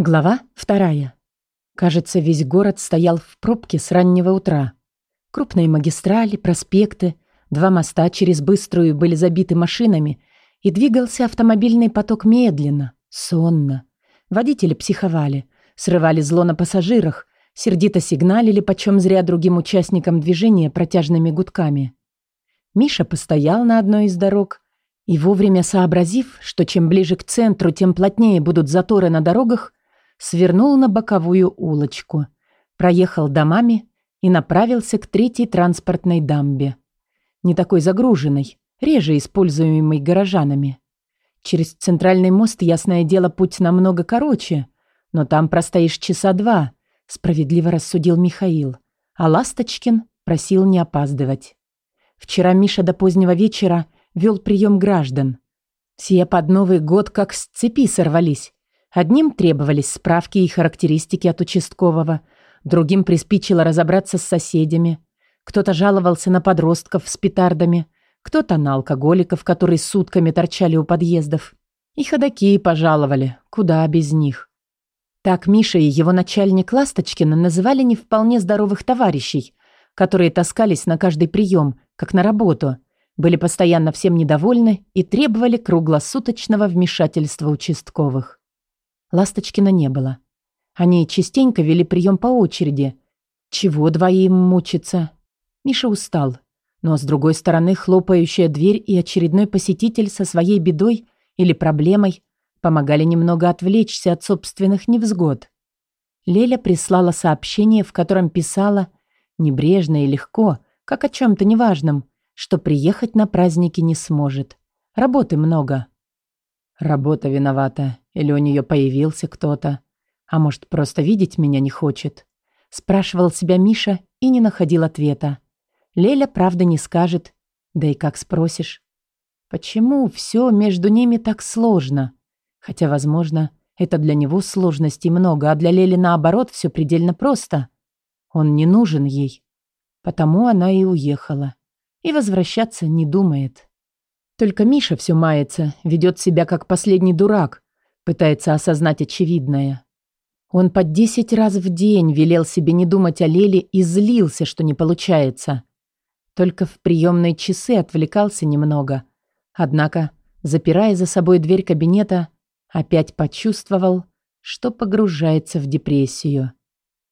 Глава вторая. Кажется, весь город стоял в пробке с раннего утра. Крупные магистрали, проспекты, два моста через Быструю были забиты машинами, и двигался автомобильный поток медленно, сонно. Водители психовали, срывали зло на пассажирах, сердито сигналили почем зря другим участникам движения протяжными гудками. Миша постоял на одной из дорог и, вовремя сообразив, что чем ближе к центру, тем плотнее будут заторы на дорогах, свернул на боковую улочку, проехал домами и направился к третьей транспортной дамбе. Не такой загруженной, реже используемой горожанами. Через центральный мост, ясное дело, путь намного короче, но там простоишь часа два, справедливо рассудил Михаил, а Ласточкин просил не опаздывать. Вчера Миша до позднего вечера вел прием граждан. Все под Новый год как с цепи сорвались, Одним требовались справки и характеристики от участкового, другим приспичило разобраться с соседями. Кто-то жаловался на подростков с петардами, кто-то на алкоголиков, которые сутками торчали у подъездов. И ходаки пожаловали, куда без них. Так Миша и его начальник Ласточкина называли не вполне здоровых товарищей, которые таскались на каждый прием, как на работу, были постоянно всем недовольны и требовали круглосуточного вмешательства участковых. Ласточкина не было. Они частенько вели прием по очереди. Чего двоим мучиться? Миша устал. Но, с другой стороны, хлопающая дверь и очередной посетитель со своей бедой или проблемой помогали немного отвлечься от собственных невзгод. Леля прислала сообщение, в котором писала небрежно и легко, как о чем-то неважном, что приехать на праздники не сможет. Работы много. Работа виновата. Или у нее появился кто-то. А может, просто видеть меня не хочет? Спрашивал себя Миша и не находил ответа. Леля правда не скажет. Да и как спросишь? Почему все между ними так сложно? Хотя, возможно, это для него сложностей много, а для Лели наоборот все предельно просто. Он не нужен ей. Потому она и уехала. И возвращаться не думает. Только Миша все мается, ведет себя как последний дурак, пытается осознать очевидное. Он по десять раз в день велел себе не думать о Леле и злился, что не получается. Только в приемные часы отвлекался немного. Однако, запирая за собой дверь кабинета, опять почувствовал, что погружается в депрессию.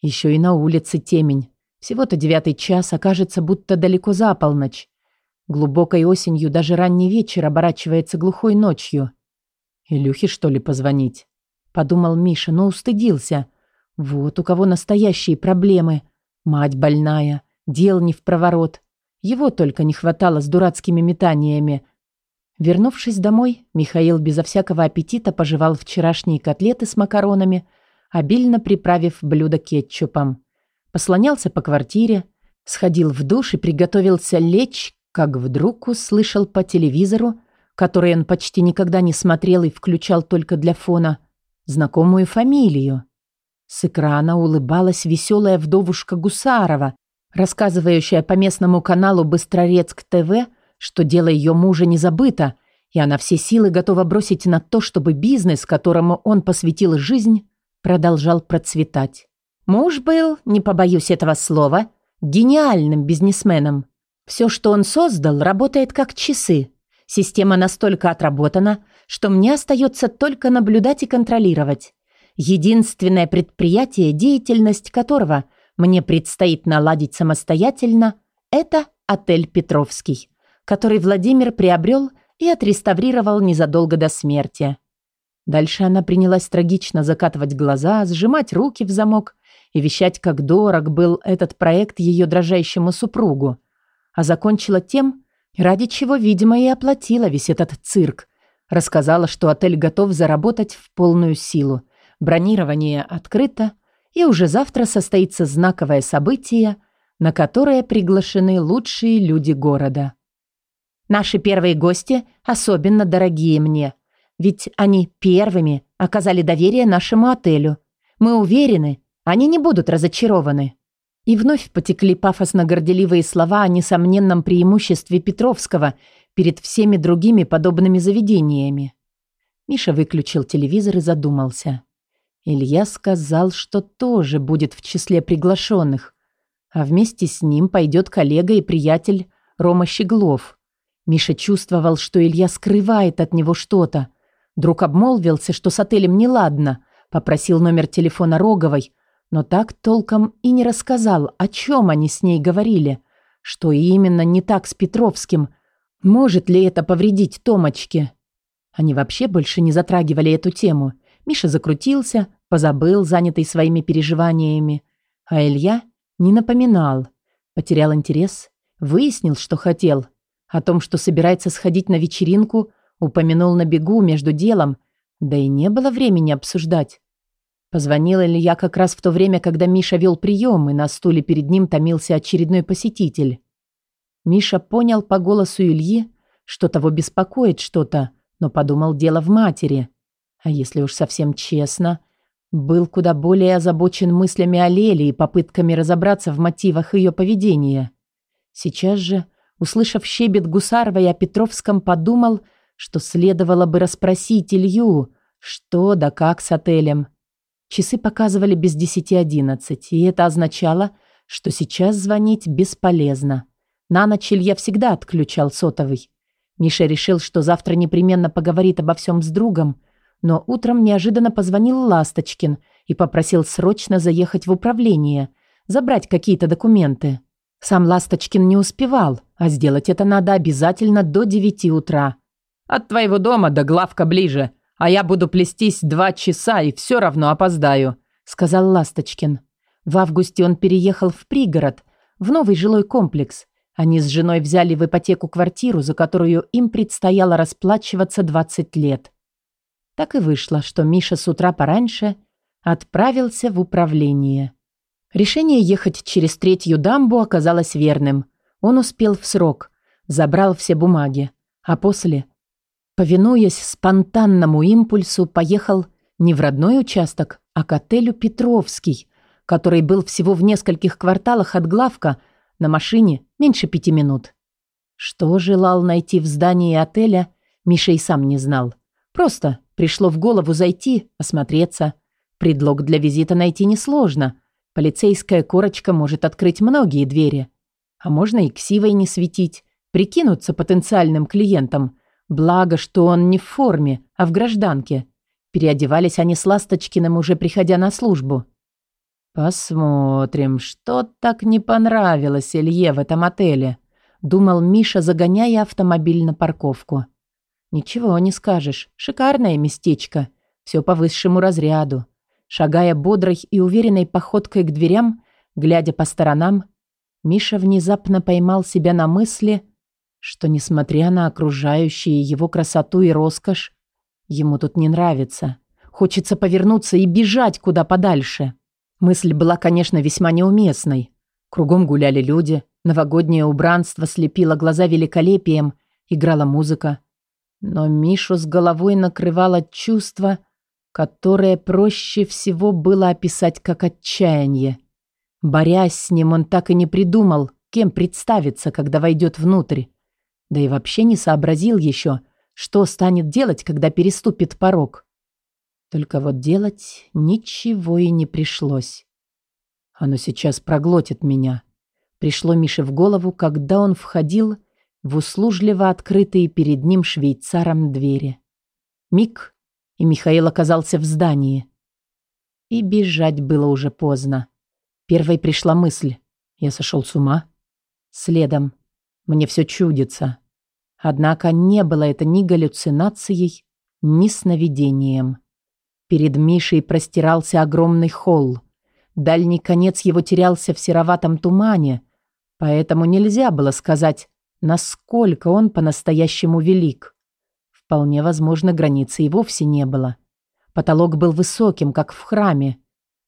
Еще и на улице темень. Всего-то девятый час, окажется, будто далеко за полночь. Глубокой осенью даже ранний вечер оборачивается глухой ночью. «Илюхе, что ли, позвонить?» Подумал Миша, но устыдился. Вот у кого настоящие проблемы. Мать больная, дел не в проворот. Его только не хватало с дурацкими метаниями. Вернувшись домой, Михаил безо всякого аппетита пожевал вчерашние котлеты с макаронами, обильно приправив блюдо кетчупом. Послонялся по квартире, сходил в душ и приготовился лечь как вдруг услышал по телевизору, который он почти никогда не смотрел и включал только для фона, знакомую фамилию. С экрана улыбалась веселая вдовушка Гусарова, рассказывающая по местному каналу «Быстрорецк ТВ», что дело ее мужа не забыто, и она все силы готова бросить на то, чтобы бизнес, которому он посвятил жизнь, продолжал процветать. Муж был, не побоюсь этого слова, гениальным бизнесменом. Все, что он создал, работает как часы. Система настолько отработана, что мне остается только наблюдать и контролировать. Единственное предприятие, деятельность которого мне предстоит наладить самостоятельно, это отель «Петровский», который Владимир приобрел и отреставрировал незадолго до смерти. Дальше она принялась трагично закатывать глаза, сжимать руки в замок и вещать, как дорог был этот проект ее дрожащему супругу – а закончила тем, ради чего, видимо, и оплатила весь этот цирк. Рассказала, что отель готов заработать в полную силу. Бронирование открыто, и уже завтра состоится знаковое событие, на которое приглашены лучшие люди города. Наши первые гости особенно дорогие мне, ведь они первыми оказали доверие нашему отелю. Мы уверены, они не будут разочарованы. И вновь потекли пафосно-горделивые слова о несомненном преимуществе Петровского перед всеми другими подобными заведениями. Миша выключил телевизор и задумался. Илья сказал, что тоже будет в числе приглашенных, а вместе с ним пойдет коллега и приятель Рома Щеглов. Миша чувствовал, что Илья скрывает от него что-то. Друг обмолвился, что с отелем неладно, попросил номер телефона Роговой, но так толком и не рассказал, о чем они с ней говорили, что именно не так с Петровским, может ли это повредить Томочке. Они вообще больше не затрагивали эту тему. Миша закрутился, позабыл, занятый своими переживаниями. А Илья не напоминал. Потерял интерес, выяснил, что хотел. О том, что собирается сходить на вечеринку, упомянул на бегу между делом, да и не было времени обсуждать. Позвонил Илья как раз в то время, когда Миша вел прием, и на стуле перед ним томился очередной посетитель. Миша понял по голосу Ильи, что того беспокоит что-то, но подумал дело в матери. А если уж совсем честно, был куда более озабочен мыслями о Леле и попытками разобраться в мотивах ее поведения. Сейчас же, услышав щебет Гусаровой о Петровском, подумал, что следовало бы расспросить Илью, что да как с отелем. Часы показывали без десяти одиннадцать, и это означало, что сейчас звонить бесполезно. На ночь Илья всегда отключал сотовый. Миша решил, что завтра непременно поговорит обо всем с другом, но утром неожиданно позвонил Ласточкин и попросил срочно заехать в управление, забрать какие-то документы. Сам Ласточкин не успевал, а сделать это надо обязательно до девяти утра. «От твоего дома до главка ближе, а я буду плестись два часа и все равно опоздаю», сказал Ласточкин. В августе он переехал в пригород, в новый жилой комплекс, они с женой взяли в ипотеку квартиру, за которую им предстояло расплачиваться 20 лет. Так и вышло, что Миша с утра пораньше отправился в управление. Решение ехать через третью дамбу оказалось верным. Он успел в срок, забрал все бумаги, а после, повинуясь спонтанному импульсу, поехал не в родной участок, а к отелю «Петровский», который был всего в нескольких кварталах от главка – на машине меньше пяти минут. Что желал найти в здании отеля, Миша и сам не знал. Просто пришло в голову зайти, осмотреться. Предлог для визита найти несложно. Полицейская корочка может открыть многие двери. А можно и ксивой не светить, прикинуться потенциальным клиентом. Благо, что он не в форме, а в гражданке. Переодевались они с Ласточкиным, уже приходя на службу. «Посмотрим, что так не понравилось Илье в этом отеле», думал Миша, загоняя автомобиль на парковку. «Ничего не скажешь. Шикарное местечко. Все по высшему разряду». Шагая бодрой и уверенной походкой к дверям, глядя по сторонам, Миша внезапно поймал себя на мысли, что, несмотря на окружающие его красоту и роскошь, ему тут не нравится. Хочется повернуться и бежать куда подальше. Мысль была, конечно, весьма неуместной. Кругом гуляли люди, новогоднее убранство слепило глаза великолепием, играла музыка. Но Мишу с головой накрывало чувство, которое проще всего было описать как отчаяние. Борясь с ним, он так и не придумал, кем представиться, когда войдет внутрь. Да и вообще не сообразил еще, что станет делать, когда переступит порог. Только вот делать ничего и не пришлось. Оно сейчас проглотит меня. Пришло Мише в голову, когда он входил в услужливо открытые перед ним швейцаром двери. Миг, и Михаил оказался в здании. И бежать было уже поздно. Первой пришла мысль. Я сошел с ума. Следом. Мне все чудится. Однако не было это ни галлюцинацией, ни сновидением. Перед Мишей простирался огромный холл. Дальний конец его терялся в сероватом тумане, поэтому нельзя было сказать, насколько он по-настоящему велик. Вполне возможно, границы и вовсе не было. Потолок был высоким, как в храме,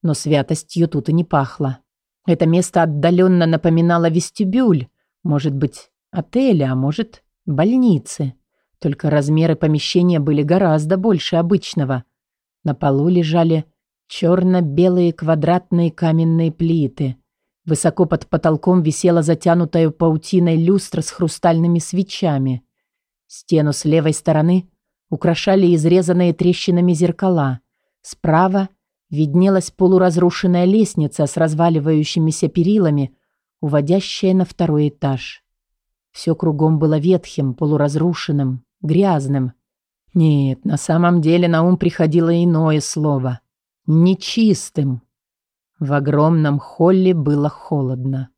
но святостью тут и не пахло. Это место отдаленно напоминало вестибюль, может быть, отеля, а может, больницы. Только размеры помещения были гораздо больше обычного – на полу лежали черно-белые квадратные каменные плиты. Высоко под потолком висела затянутая паутиной люстра с хрустальными свечами. Стену с левой стороны украшали изрезанные трещинами зеркала. Справа виднелась полуразрушенная лестница с разваливающимися перилами, уводящая на второй этаж. Все кругом было ветхим, полуразрушенным, грязным. Нет, на самом деле на ум приходило иное слово. Нечистым. В огромном холле было холодно.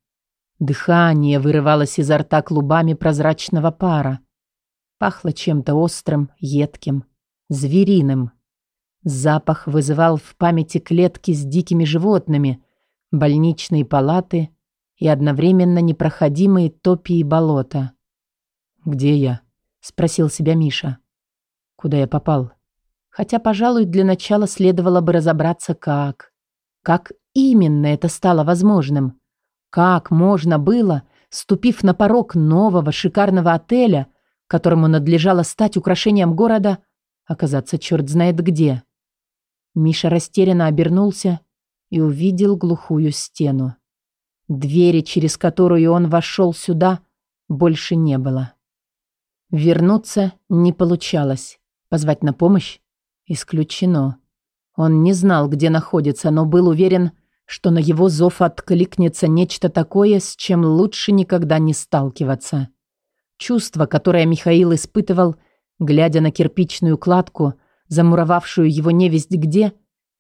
Дыхание вырывалось изо рта клубами прозрачного пара. Пахло чем-то острым, едким, звериным. Запах вызывал в памяти клетки с дикими животными, больничные палаты и одновременно непроходимые топи и болота. «Где я?» — спросил себя Миша. «Куда я попал?» Хотя, пожалуй, для начала следовало бы разобраться, как. Как именно это стало возможным. Как можно было, ступив на порог нового шикарного отеля, которому надлежало стать украшением города, оказаться черт знает где. Миша растерянно обернулся и увидел глухую стену. Двери, через которую он вошел сюда, больше не было. Вернуться не получалось. Позвать на помощь? Исключено. Он не знал, где находится, но был уверен, что на его зов откликнется нечто такое, с чем лучше никогда не сталкиваться. Чувство, которое Михаил испытывал, глядя на кирпичную кладку, замуровавшую его невесть где,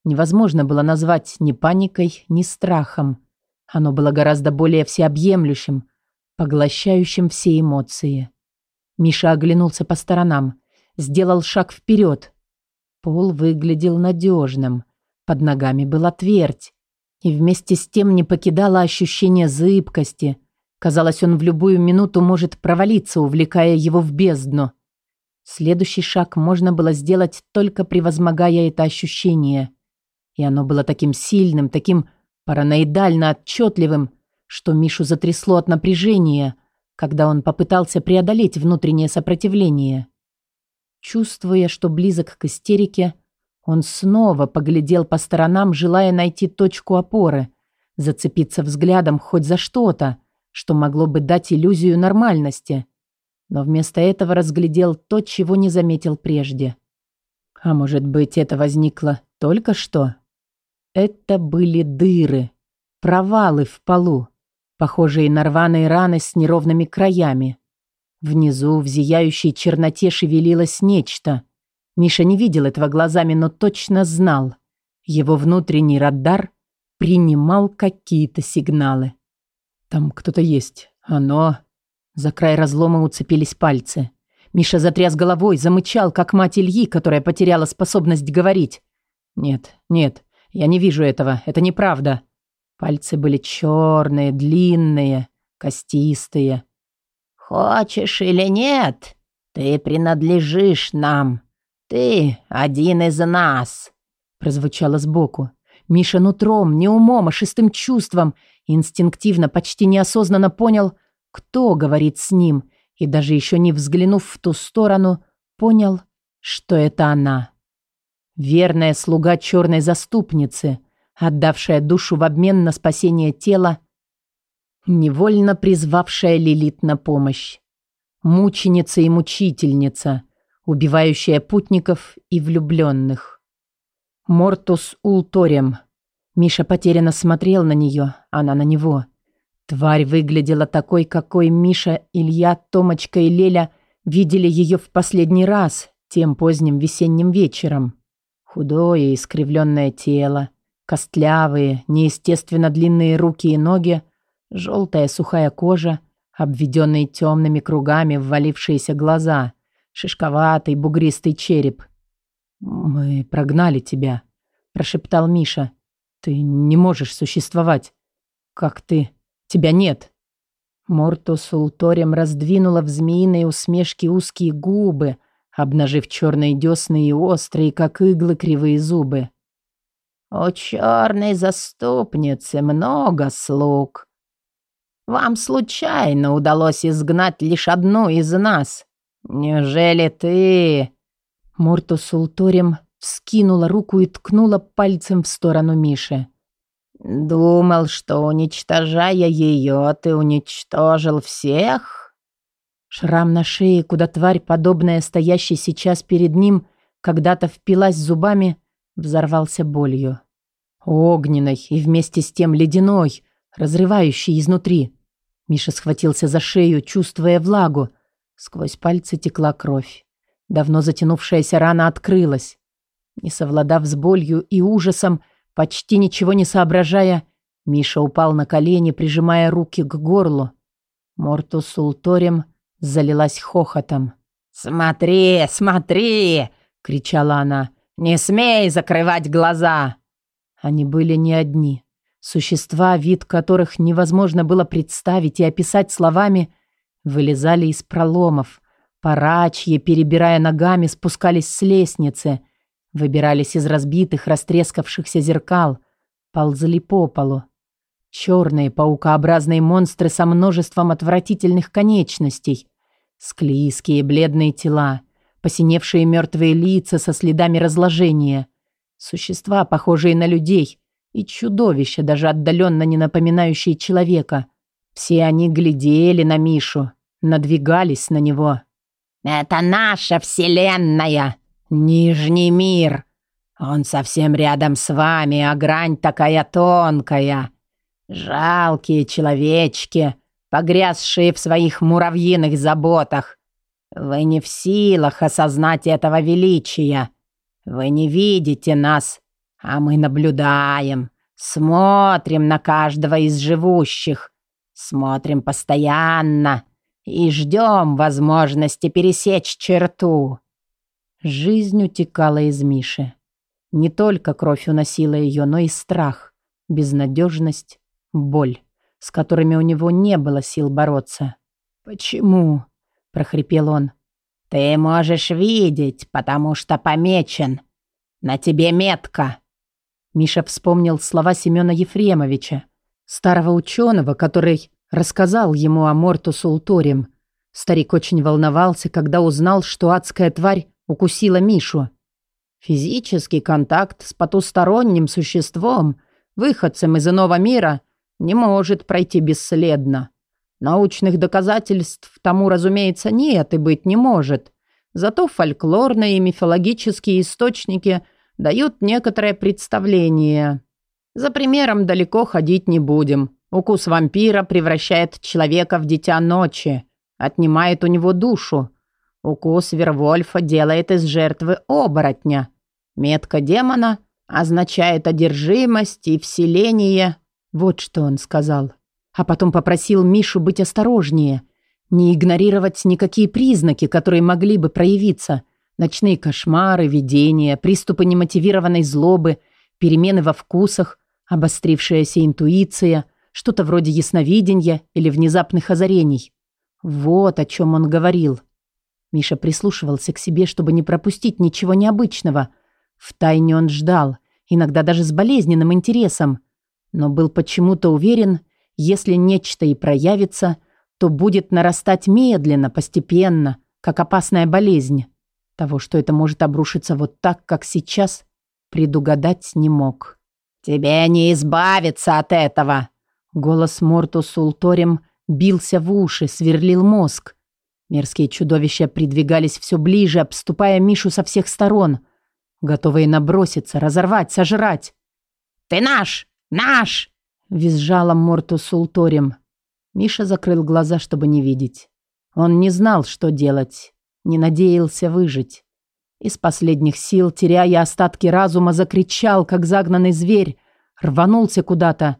невозможно было назвать ни паникой, ни страхом. Оно было гораздо более всеобъемлющим, поглощающим все эмоции. Миша оглянулся по сторонам, сделал шаг вперед. Пол выглядел надежным, под ногами была твердь, и вместе с тем не покидало ощущение зыбкости. Казалось, он в любую минуту может провалиться, увлекая его в бездну. Следующий шаг можно было сделать только превозмогая это ощущение. И оно было таким сильным, таким параноидально отчетливым, что Мишу затрясло от напряжения, когда он попытался преодолеть внутреннее сопротивление. Чувствуя, что близок к истерике, он снова поглядел по сторонам, желая найти точку опоры, зацепиться взглядом хоть за что-то, что могло бы дать иллюзию нормальности но вместо этого разглядел то, чего не заметил прежде. А может быть, это возникло только что? Это были дыры, провалы в полу, похожие на рваные раны с неровными краями. Внизу, в зияющей черноте, шевелилось нечто. Миша не видел этого глазами, но точно знал. Его внутренний радар принимал какие-то сигналы. «Там кто-то есть. Оно за край разлома уцепились пальцы. Миша затряс головой, замычал, как мать Ильи, которая потеряла способность говорить. «Нет, нет, я не вижу этого, это неправда». Пальцы были черные, длинные, костистые. «Хочешь или нет, ты принадлежишь нам. Ты один из нас», — прозвучало сбоку. Миша нутром, не умом, а шестым чувством инстинктивно, почти неосознанно понял, кто говорит с ним, и даже еще не взглянув в ту сторону, понял, что это она. Верная слуга черной заступницы, отдавшая душу в обмен на спасение тела, невольно призвавшая Лилит на помощь. Мученица и мучительница, убивающая путников и влюбленных. Мортус Улторем. Миша потерянно смотрел на нее, она на него. Тварь выглядела такой, какой Миша, Илья, Томочка и Леля видели ее в последний раз, тем поздним весенним вечером. Худое, искривленное тело, костлявые, неестественно длинные руки и ноги, желтая сухая кожа, обведенные темными кругами ввалившиеся глаза, шишковатый бугристый череп. «Мы прогнали тебя», – прошептал Миша. «Ты не можешь существовать. Как ты...» Тебя нет». Морту Султорем раздвинула в змеиной усмешке узкие губы, обнажив черные десны и острые, как иглы, кривые зубы. «У черной заступницы много слуг. Вам случайно удалось изгнать лишь одну из нас. Неужели ты...» Морту Султорем вскинула руку и ткнула пальцем в сторону Миши. «Думал, что, уничтожая ее, ты уничтожил всех?» Шрам на шее, куда тварь, подобная стоящей сейчас перед ним, когда-то впилась зубами, взорвался болью. Огненной и вместе с тем ледяной, разрывающей изнутри. Миша схватился за шею, чувствуя влагу. Сквозь пальцы текла кровь. Давно затянувшаяся рана открылась. Не совладав с болью и ужасом, почти ничего не соображая, Миша упал на колени, прижимая руки к горлу. Мортус Султорем залилась хохотом. «Смотри, смотри!» — кричала она. «Не смей закрывать глаза!» Они были не одни. Существа, вид которых невозможно было представить и описать словами, вылезали из проломов. Парачьи, перебирая ногами, спускались с лестницы, выбирались из разбитых, растрескавшихся зеркал, ползли по полу. Черные паукообразные монстры со множеством отвратительных конечностей, склизкие бледные тела, посиневшие мертвые лица со следами разложения, существа, похожие на людей, и чудовища, даже отдаленно не напоминающие человека. Все они глядели на Мишу, надвигались на него. «Это наша вселенная, Нижний мир. Он совсем рядом с вами, а грань такая тонкая. Жалкие человечки, погрязшие в своих муравьиных заботах. Вы не в силах осознать этого величия. Вы не видите нас, а мы наблюдаем, смотрим на каждого из живущих, смотрим постоянно и ждем возможности пересечь черту. Жизнь утекала из Миши. Не только кровь уносила ее, но и страх, безнадежность, боль, с которыми у него не было сил бороться. «Почему?» – прохрипел он. «Ты можешь видеть, потому что помечен. На тебе метка». Миша вспомнил слова Семена Ефремовича, старого ученого, который рассказал ему о Мортусу Улторим. Старик очень волновался, когда узнал, что адская тварь укусила Мишу. Физический контакт с потусторонним существом, выходцем из иного мира, не может пройти бесследно. Научных доказательств тому, разумеется, нет и быть не может. Зато фольклорные и мифологические источники дают некоторое представление. За примером далеко ходить не будем. Укус вампира превращает человека в дитя ночи, отнимает у него душу. Укус Вервольфа делает из жертвы оборотня. Метка демона означает одержимость и вселение. Вот что он сказал. А потом попросил Мишу быть осторожнее, не игнорировать никакие признаки, которые могли бы проявиться. Ночные кошмары, видения, приступы немотивированной злобы, перемены во вкусах, обострившаяся интуиция, что-то вроде ясновидения или внезапных озарений. Вот о чем он говорил. Миша прислушивался к себе, чтобы не пропустить ничего необычного. Втайне он ждал, иногда даже с болезненным интересом но был почему-то уверен, если нечто и проявится, то будет нарастать медленно, постепенно, как опасная болезнь. Того, что это может обрушиться вот так, как сейчас, предугадать не мог. «Тебе не избавиться от этого!» Голос Мортус Улторем бился в уши, сверлил мозг. Мерзкие чудовища придвигались все ближе, обступая Мишу со всех сторон, готовые наброситься, разорвать, сожрать. «Ты наш! Наш!» — визжала Морту Султорем. Миша закрыл глаза, чтобы не видеть. Он не знал, что делать, не надеялся выжить. Из последних сил, теряя остатки разума, закричал, как загнанный зверь, рванулся куда-то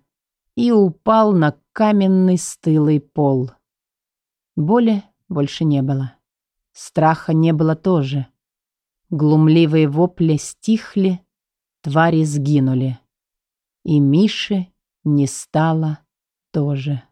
и упал на каменный стылый пол. Боли больше не было. Страха не было тоже. Глумливые вопли стихли, твари сгинули. И Миши не стало тоже.